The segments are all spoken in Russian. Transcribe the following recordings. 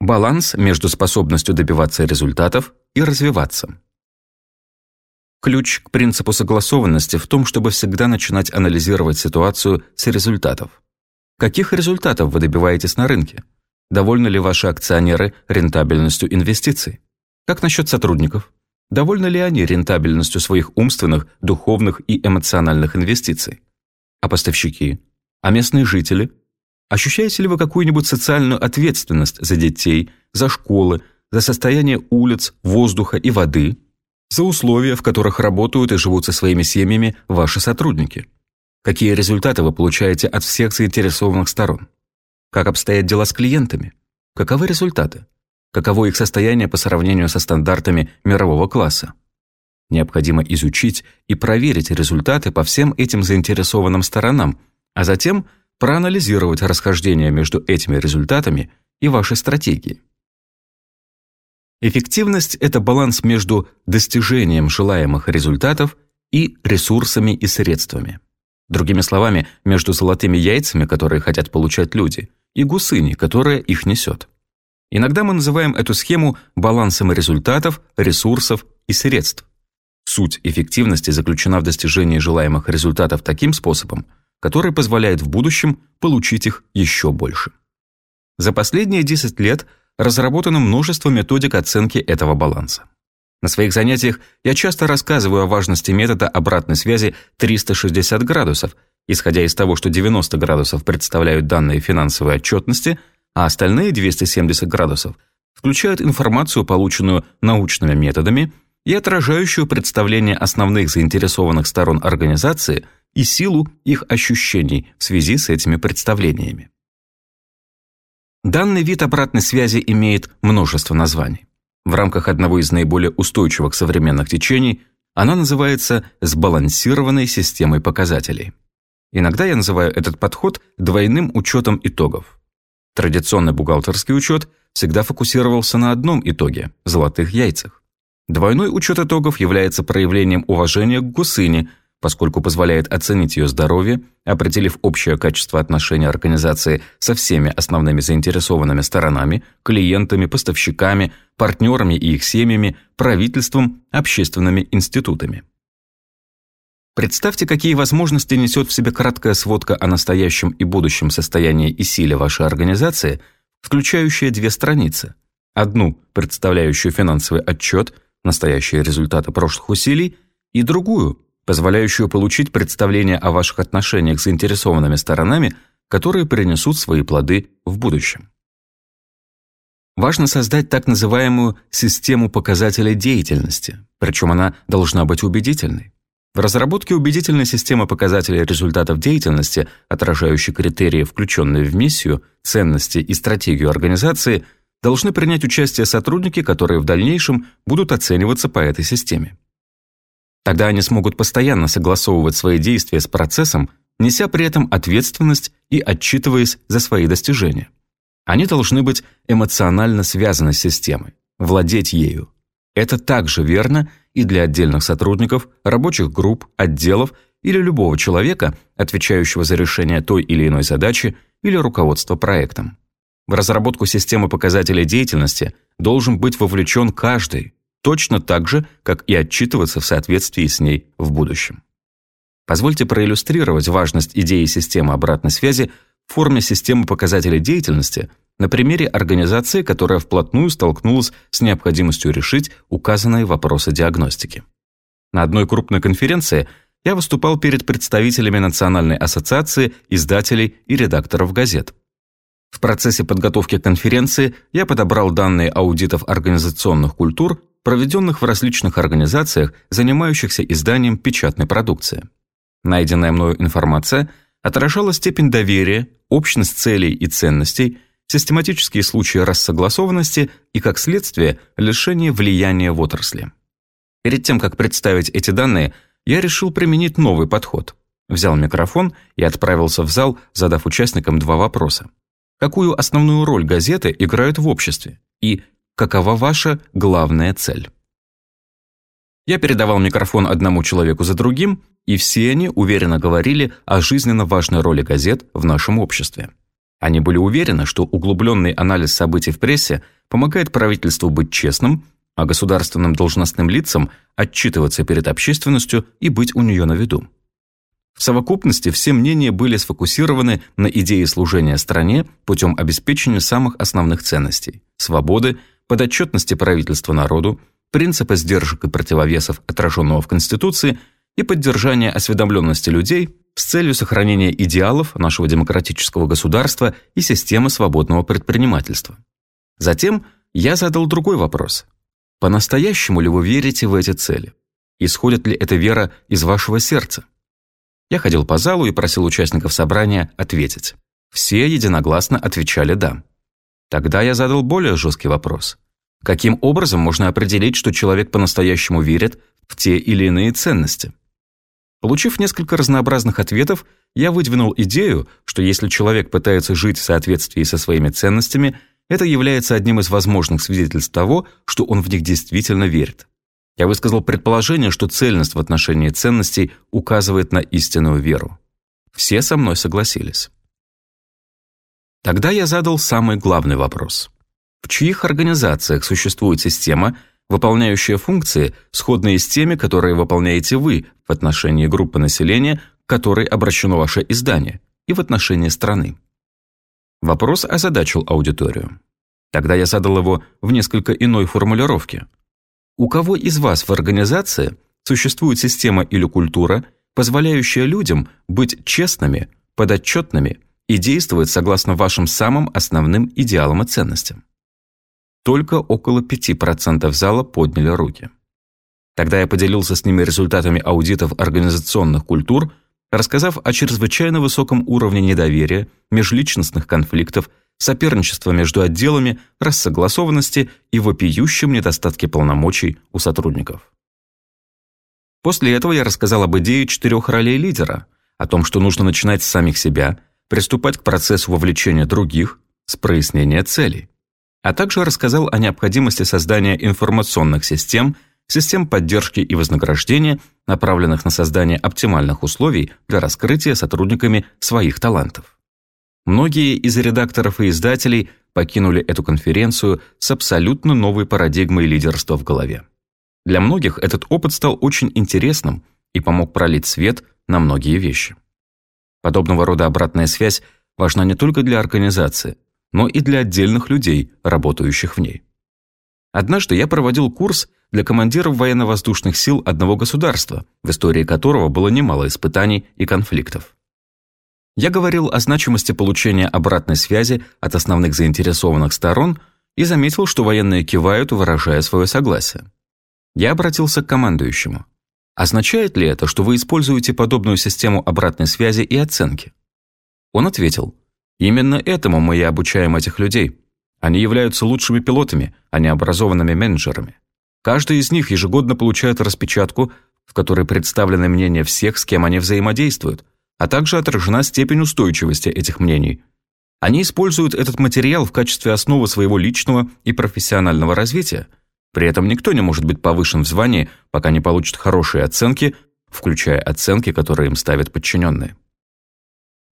Баланс между способностью добиваться результатов и развиваться. Ключ к принципу согласованности в том, чтобы всегда начинать анализировать ситуацию с результатов. Каких результатов вы добиваетесь на рынке? Довольны ли ваши акционеры рентабельностью инвестиций? Как насчет сотрудников? Довольны ли они рентабельностью своих умственных, духовных и эмоциональных инвестиций? А поставщики? А местные жители? Ощущаете ли вы какую-нибудь социальную ответственность за детей, за школы, за состояние улиц, воздуха и воды, за условия, в которых работают и живут со своими семьями ваши сотрудники? Какие результаты вы получаете от всех заинтересованных сторон? Как обстоят дела с клиентами? Каковы результаты? Каково их состояние по сравнению со стандартами мирового класса? Необходимо изучить и проверить результаты по всем этим заинтересованным сторонам, а затем проанализировать расхождение между этими результатами и вашей стратегией. Эффективность – это баланс между достижением желаемых результатов и ресурсами и средствами. Другими словами, между золотыми яйцами, которые хотят получать люди, и гусыни, которая их несет. Иногда мы называем эту схему балансом результатов, ресурсов и средств. Суть эффективности заключена в достижении желаемых результатов таким способом, который позволяет в будущем получить их еще больше. За последние 10 лет разработано множество методик оценки этого баланса. На своих занятиях я часто рассказываю о важности метода обратной связи 360 градусов, исходя из того, что 90 градусов представляют данные финансовой отчетности – а остальные 270 градусов включают информацию, полученную научными методами и отражающую представление основных заинтересованных сторон организации и силу их ощущений в связи с этими представлениями. Данный вид обратной связи имеет множество названий. В рамках одного из наиболее устойчивых современных течений она называется сбалансированной системой показателей. Иногда я называю этот подход двойным учетом итогов. Традиционный бухгалтерский учет всегда фокусировался на одном итоге – золотых яйцах. Двойной учет итогов является проявлением уважения к гусыне, поскольку позволяет оценить ее здоровье, определив общее качество отношений организации со всеми основными заинтересованными сторонами, клиентами, поставщиками, партнерами и их семьями, правительством, общественными институтами. Представьте, какие возможности несет в себе краткая сводка о настоящем и будущем состоянии и силе вашей организации, включающая две страницы. Одну, представляющую финансовый отчет, настоящие результаты прошлых усилий, и другую, позволяющую получить представление о ваших отношениях с заинтересованными сторонами, которые принесут свои плоды в будущем. Важно создать так называемую систему показателей деятельности, причем она должна быть убедительной. В разработке убедительной системы показателей результатов деятельности, отражающей критерии, включенные в миссию, ценности и стратегию организации, должны принять участие сотрудники, которые в дальнейшем будут оцениваться по этой системе. Тогда они смогут постоянно согласовывать свои действия с процессом, неся при этом ответственность и отчитываясь за свои достижения. Они должны быть эмоционально связаны с системой, владеть ею. Это также верно и для отдельных сотрудников, рабочих групп, отделов или любого человека, отвечающего за решение той или иной задачи или руководство проектом. В разработку системы показателей деятельности должен быть вовлечен каждый, точно так же, как и отчитываться в соответствии с ней в будущем. Позвольте проиллюстрировать важность идеи системы обратной связи в форме системы показателей деятельности на примере организации, которая вплотную столкнулась с необходимостью решить указанные вопросы диагностики. На одной крупной конференции я выступал перед представителями Национальной ассоциации издателей и редакторов газет. В процессе подготовки конференции я подобрал данные аудитов организационных культур, проведенных в различных организациях, занимающихся изданием печатной продукции. Найденная мною информация отражала степень доверия, общность целей и ценностей – систематические случаи рассогласованности и, как следствие, лишение влияния в отрасли. Перед тем, как представить эти данные, я решил применить новый подход. Взял микрофон и отправился в зал, задав участникам два вопроса. Какую основную роль газеты играют в обществе? И какова ваша главная цель? Я передавал микрофон одному человеку за другим, и все они уверенно говорили о жизненно важной роли газет в нашем обществе. Они были уверены, что углубленный анализ событий в прессе помогает правительству быть честным, а государственным должностным лицам отчитываться перед общественностью и быть у нее на виду. В совокупности все мнения были сфокусированы на идее служения стране путем обеспечения самых основных ценностей – свободы, подотчетности правительства народу, принципа сдержек и противовесов, отраженного в Конституции, и поддержания осведомленности людей с целью сохранения идеалов нашего демократического государства и системы свободного предпринимательства. Затем я задал другой вопрос. По-настоящему ли вы верите в эти цели? Исходит ли эта вера из вашего сердца? Я ходил по залу и просил участников собрания ответить. Все единогласно отвечали «да». Тогда я задал более жесткий вопрос. Каким образом можно определить, что человек по-настоящему верит в те или иные ценности? Получив несколько разнообразных ответов, я выдвинул идею, что если человек пытается жить в соответствии со своими ценностями, это является одним из возможных свидетельств того, что он в них действительно верит. Я высказал предположение, что цельность в отношении ценностей указывает на истинную веру. Все со мной согласились. Тогда я задал самый главный вопрос. В чьих организациях существует система, выполняющая функции, сходные с теми, которые выполняете вы в отношении группы населения, к которой обращено ваше издание, и в отношении страны? Вопрос озадачил аудиторию. Тогда я задал его в несколько иной формулировке. У кого из вас в организации существует система или культура, позволяющая людям быть честными, подотчетными и действовать согласно вашим самым основным идеалам и ценностям? Только около 5% зала подняли руки. Тогда я поделился с ними результатами аудитов организационных культур, рассказав о чрезвычайно высоком уровне недоверия, межличностных конфликтов, соперничества между отделами, рассогласованности и вопиющем недостатке полномочий у сотрудников. После этого я рассказал об идее четырех ролей лидера, о том, что нужно начинать с самих себя, приступать к процессу вовлечения других, с прояснения целей а также рассказал о необходимости создания информационных систем, систем поддержки и вознаграждения, направленных на создание оптимальных условий для раскрытия сотрудниками своих талантов. Многие из редакторов и издателей покинули эту конференцию с абсолютно новой парадигмой лидерства в голове. Для многих этот опыт стал очень интересным и помог пролить свет на многие вещи. Подобного рода обратная связь важна не только для организации – но и для отдельных людей, работающих в ней. Однажды я проводил курс для командиров военно-воздушных сил одного государства, в истории которого было немало испытаний и конфликтов. Я говорил о значимости получения обратной связи от основных заинтересованных сторон и заметил, что военные кивают, выражая свое согласие. Я обратился к командующему. Означает ли это, что вы используете подобную систему обратной связи и оценки? Он ответил, Именно этому мы и обучаем этих людей. Они являются лучшими пилотами, а не образованными менеджерами. Каждый из них ежегодно получает распечатку, в которой представлены мнения всех, с кем они взаимодействуют, а также отражена степень устойчивости этих мнений. Они используют этот материал в качестве основы своего личного и профессионального развития. При этом никто не может быть повышен в звании, пока не получит хорошие оценки, включая оценки, которые им ставят подчиненные.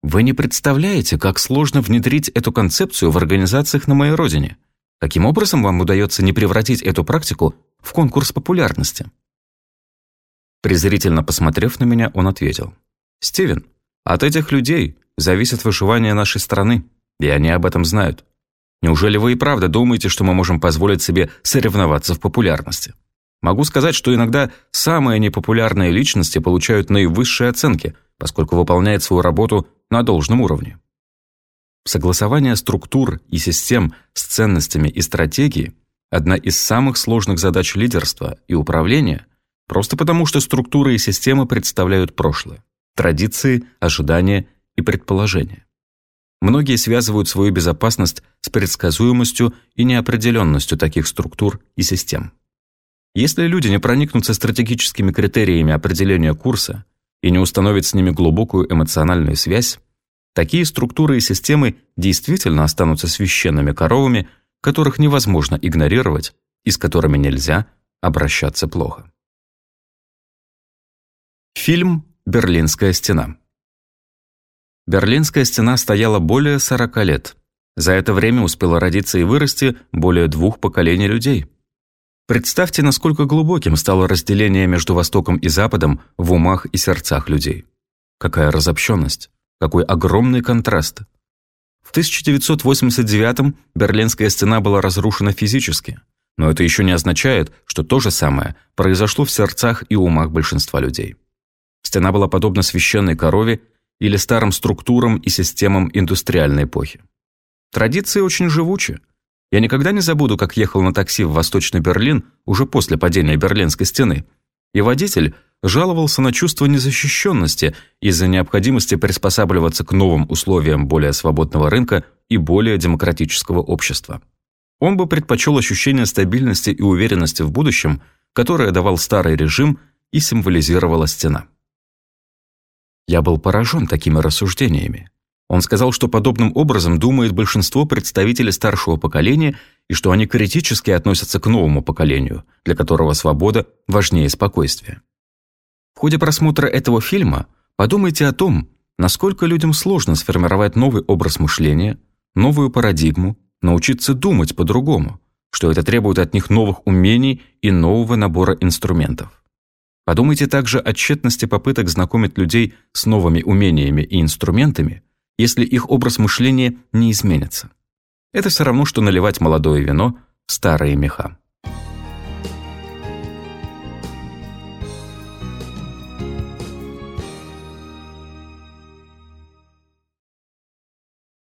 Вы не представляете, как сложно внедрить эту концепцию в организациях на моей родине. Каким образом вам удается не превратить эту практику в конкурс популярности? Презрительно посмотрев на меня, он ответил. «Стивен, от этих людей зависит выживание нашей страны, и они об этом знают. Неужели вы и правда думаете, что мы можем позволить себе соревноваться в популярности? Могу сказать, что иногда самые непопулярные личности получают наивысшие оценки, поскольку выполняют свою работу на должном уровне. Согласование структур и систем с ценностями и стратегией – одна из самых сложных задач лидерства и управления, просто потому что структуры и системы представляют прошлое, традиции, ожидания и предположения. Многие связывают свою безопасность с предсказуемостью и неопределенностью таких структур и систем. Если люди не проникнутся стратегическими критериями определения курса, и не установит с ними глубокую эмоциональную связь, такие структуры и системы действительно останутся священными коровами, которых невозможно игнорировать и с которыми нельзя обращаться плохо. Фильм «Берлинская стена» Берлинская стена стояла более 40 лет. За это время успело родиться и вырасти более двух поколений людей. Представьте, насколько глубоким стало разделение между Востоком и Западом в умах и сердцах людей. Какая разобщенность, какой огромный контраст. В 1989-м Берлинская стена была разрушена физически, но это еще не означает, что то же самое произошло в сердцах и умах большинства людей. Стена была подобна священной корове или старым структурам и системам индустриальной эпохи. Традиции очень живучи. Я никогда не забуду, как ехал на такси в Восточный Берлин уже после падения Берлинской стены, и водитель жаловался на чувство незащищенности из-за необходимости приспосабливаться к новым условиям более свободного рынка и более демократического общества. Он бы предпочел ощущение стабильности и уверенности в будущем, которое давал старый режим и символизировала стена. Я был поражен такими рассуждениями. Он сказал, что подобным образом думает большинство представителей старшего поколения и что они критически относятся к новому поколению, для которого свобода важнее спокойствия. В ходе просмотра этого фильма подумайте о том, насколько людям сложно сформировать новый образ мышления, новую парадигму, научиться думать по-другому, что это требует от них новых умений и нового набора инструментов. Подумайте также о тщетности попыток знакомить людей с новыми умениями и инструментами, если их образ мышления не изменится. Это все равно, что наливать молодое вино в старые меха.